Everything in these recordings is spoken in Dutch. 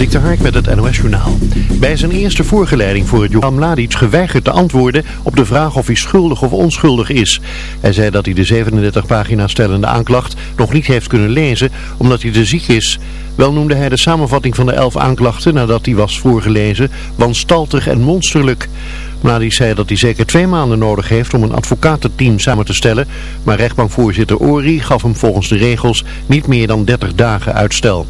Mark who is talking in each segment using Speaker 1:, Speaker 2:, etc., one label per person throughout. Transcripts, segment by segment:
Speaker 1: Dik met het NOS Journaal. Bij zijn eerste voorgeleiding voor het Johan Mladic geweigerd te antwoorden op de vraag of hij schuldig of onschuldig is. Hij zei dat hij de 37 pagina's stellende aanklacht nog niet heeft kunnen lezen omdat hij te ziek is. Wel noemde hij de samenvatting van de elf aanklachten nadat die was voorgelezen wanstaltig en monsterlijk. Mladic zei dat hij zeker twee maanden nodig heeft om een advocatenteam samen te stellen, maar rechtbankvoorzitter Ori gaf hem volgens de regels niet meer dan 30 dagen uitstel.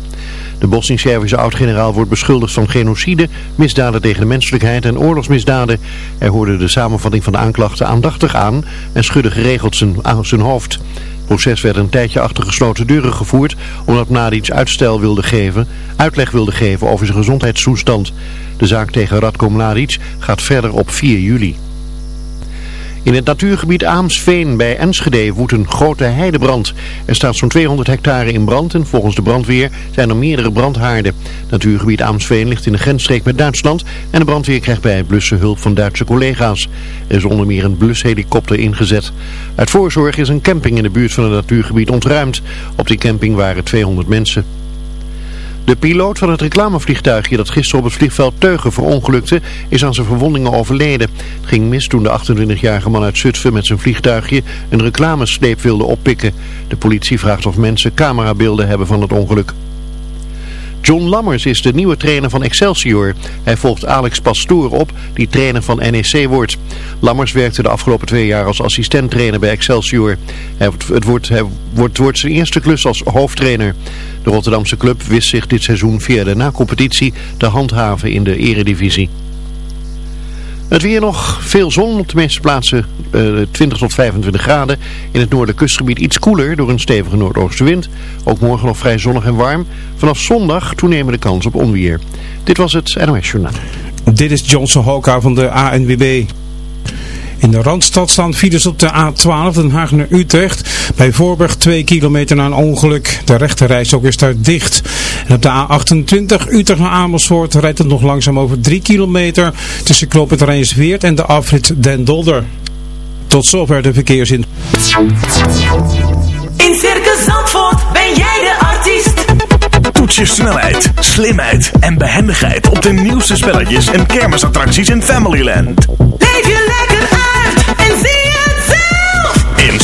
Speaker 1: De Bosnisch-Servische oud-generaal wordt beschuldigd van genocide, misdaden tegen de menselijkheid en oorlogsmisdaden. Hij hoorde de samenvatting van de aanklachten aandachtig aan en schudde geregeld zijn, zijn hoofd. Het proces werd een tijdje achter gesloten deuren gevoerd omdat Mladic uitstel wilde geven, uitleg wilde geven over zijn gezondheidstoestand. De zaak tegen Radko Mladic gaat verder op 4 juli. In het natuurgebied Aamsveen bij Enschede woedt een grote heidebrand. Er staat zo'n 200 hectare in brand en volgens de brandweer zijn er meerdere brandhaarden. Natuurgebied Aamsveen ligt in de grensstreek met Duitsland en de brandweer krijgt bij het blussen hulp van Duitse collega's. Er is onder meer een blushelikopter ingezet. Uit voorzorg is een camping in de buurt van het natuurgebied ontruimd. Op die camping waren 200 mensen. De piloot van het reclamevliegtuigje dat gisteren op het vliegveld Teugen verongelukte is aan zijn verwondingen overleden. Het ging mis toen de 28-jarige man uit Zutphen met zijn vliegtuigje een reclamesleep wilde oppikken. De politie vraagt of mensen camerabeelden hebben van het ongeluk. John Lammers is de nieuwe trainer van Excelsior. Hij volgt Alex Pastoor op, die trainer van NEC wordt. Lammers werkte de afgelopen twee jaar als assistent-trainer bij Excelsior. Het wordt, hij wordt, wordt zijn eerste klus als hoofdtrainer. De Rotterdamse club wist zich dit seizoen via de na-competitie te handhaven in de eredivisie. Het weer nog veel zon op de meeste plaatsen uh, 20 tot 25 graden. In het noordelijk kustgebied iets koeler door een stevige noordoostenwind. Ook morgen nog vrij zonnig en warm. Vanaf zondag toenemende kans op onweer. Dit was het NOS Journaal.
Speaker 2: Dit is Johnson Hoka van de ANWB. In de Randstad staan files op de A12 Den Haag naar Utrecht. Bij Voorburg 2 kilometer na een ongeluk. De rechte ook is daar dicht. En op de A28 Utrecht naar Amersfoort rijdt het nog langzaam over 3 kilometer. Tussen Knoopend Rijnsweert en de afrit Den Dolder. Tot zover de verkeersin.
Speaker 3: In Circus Zandvoort ben jij de artiest.
Speaker 4: Toets je snelheid, slimheid en behendigheid op de nieuwste spelletjes en kermisattracties in Familyland.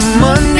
Speaker 5: Monday.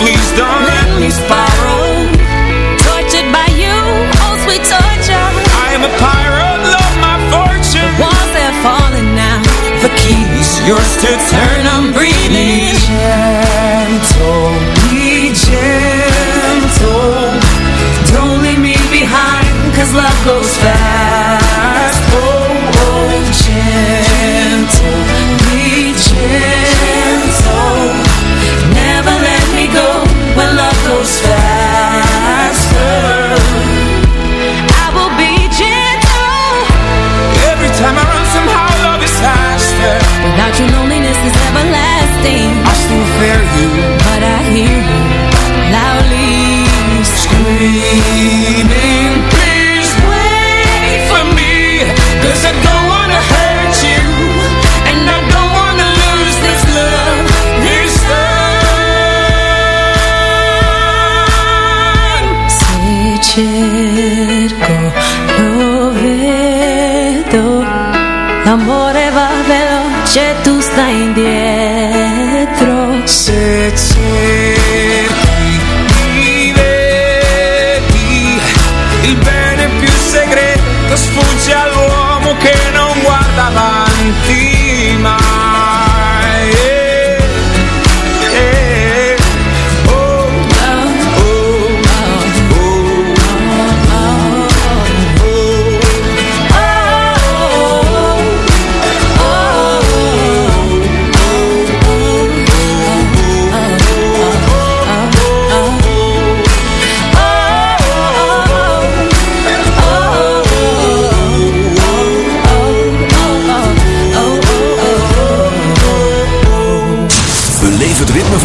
Speaker 6: please don't let me spiral.
Speaker 7: Tortured by you, oh sweet torture.
Speaker 6: I am a pirate, love my fortune.
Speaker 7: Walls are falling now.
Speaker 6: The keys, yours to turn, I'm breathing Be gentle, be gentle. Don't leave me behind, cause love goes fast. Oh, oh, gentle, be
Speaker 7: spare you, but I hear you loudly
Speaker 6: scream.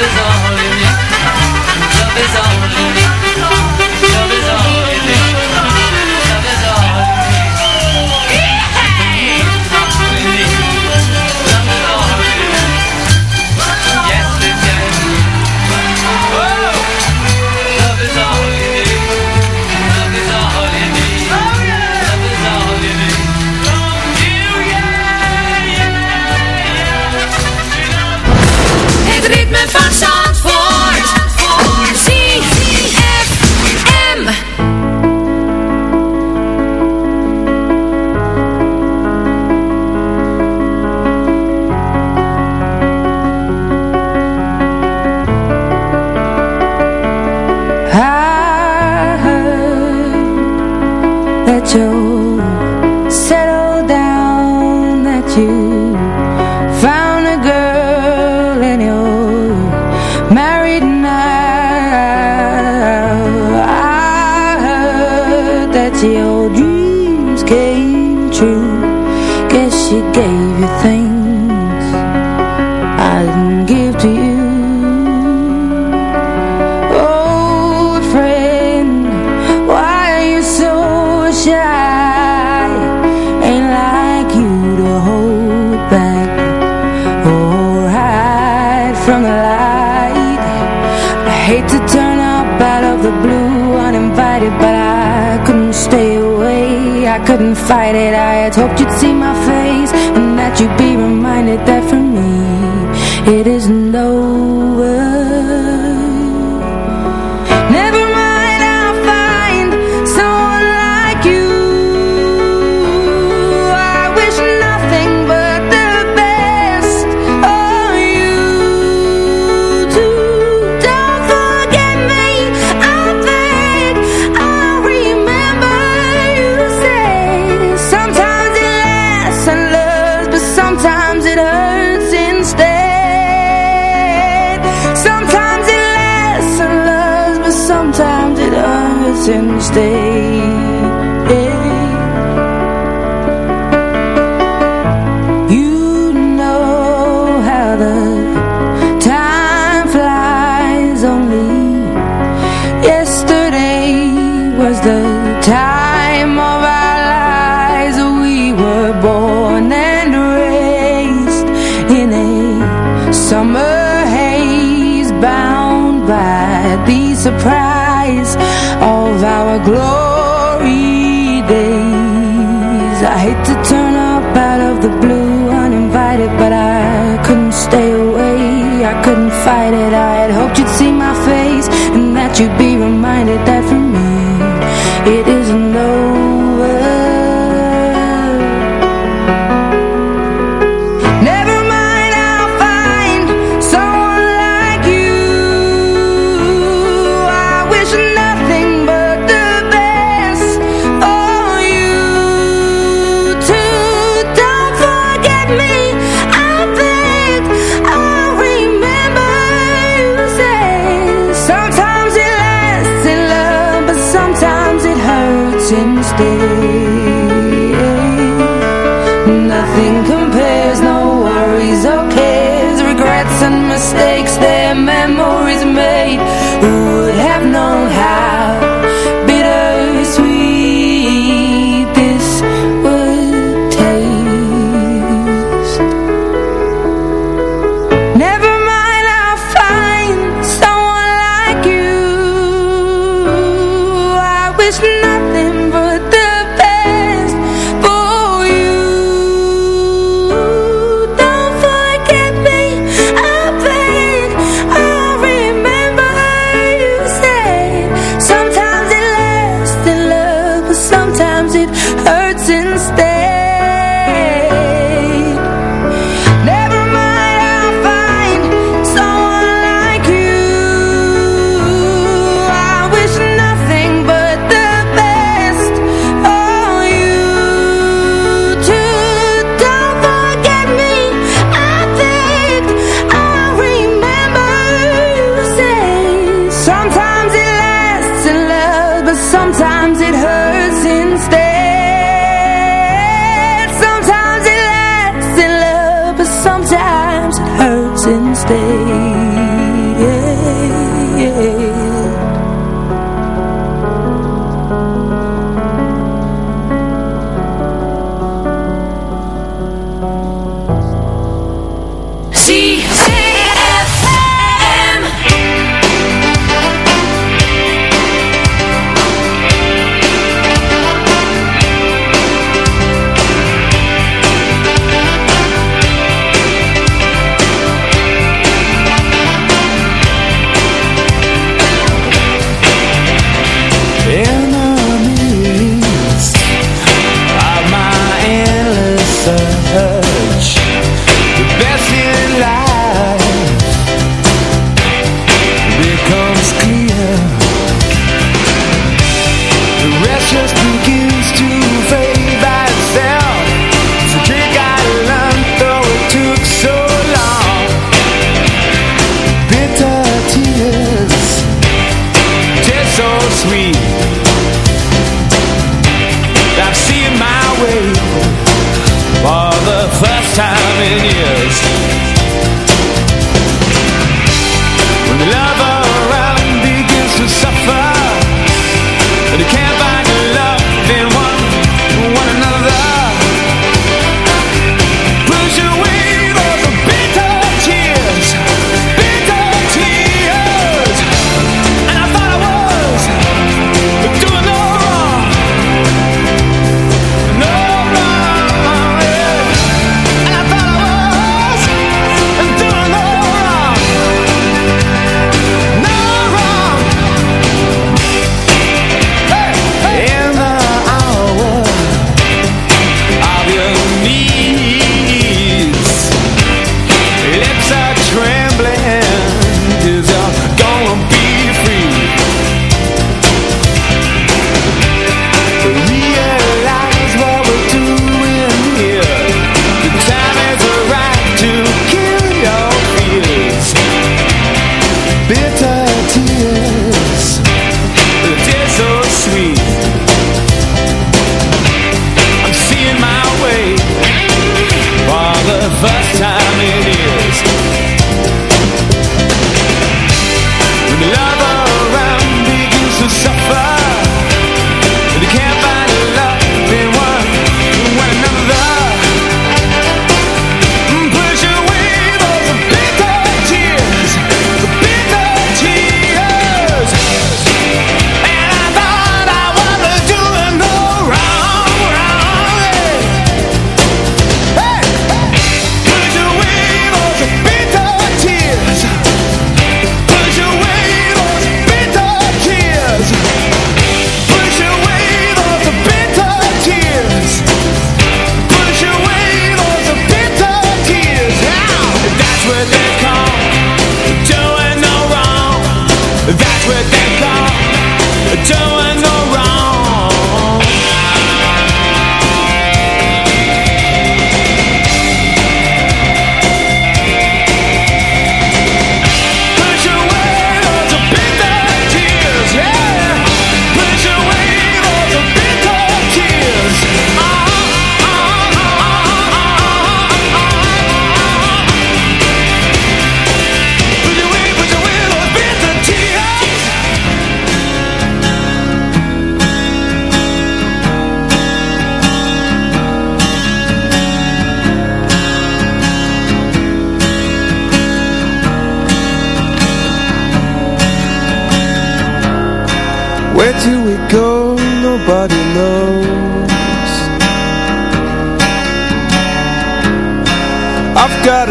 Speaker 8: is all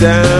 Speaker 9: down.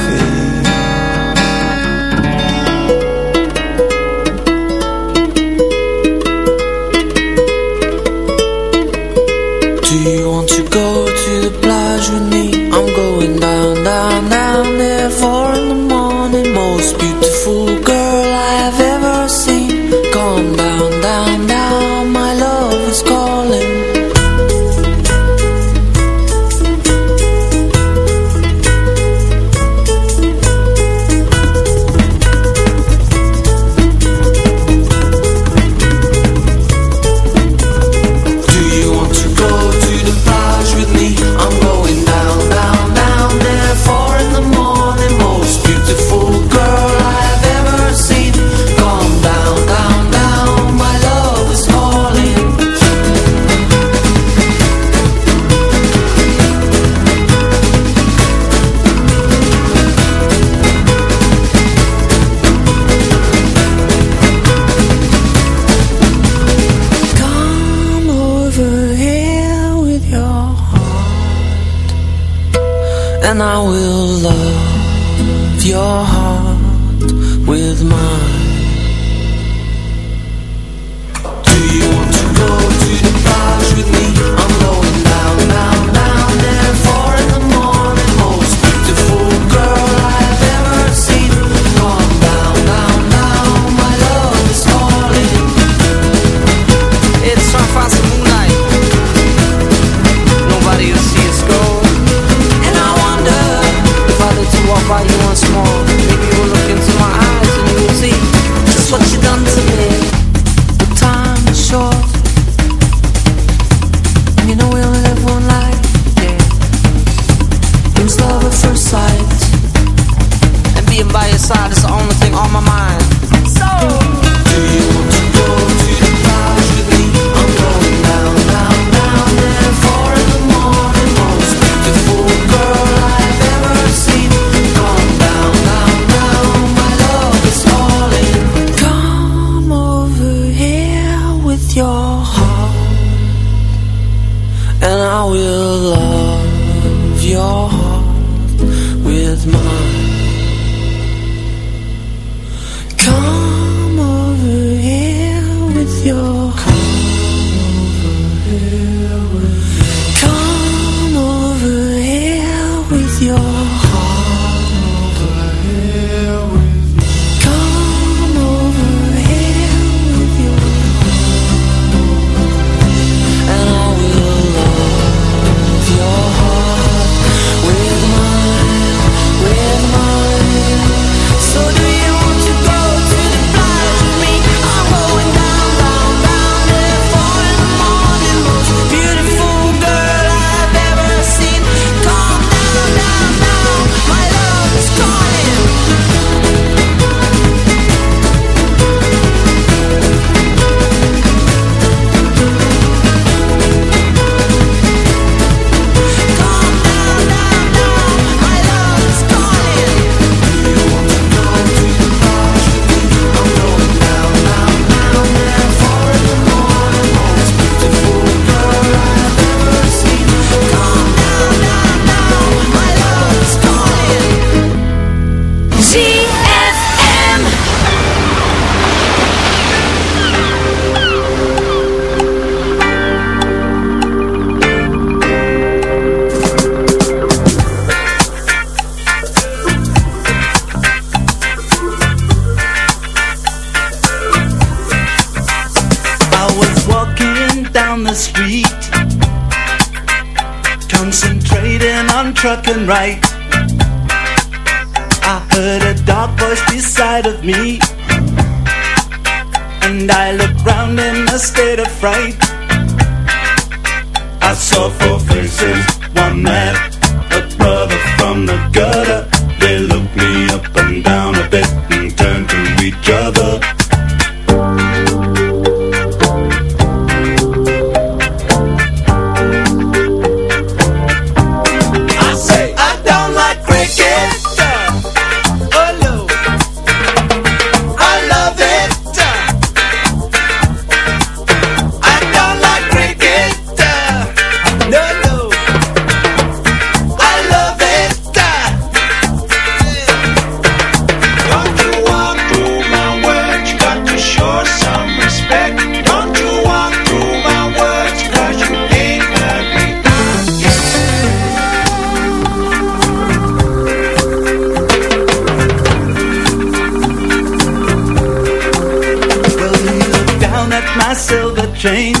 Speaker 10: change.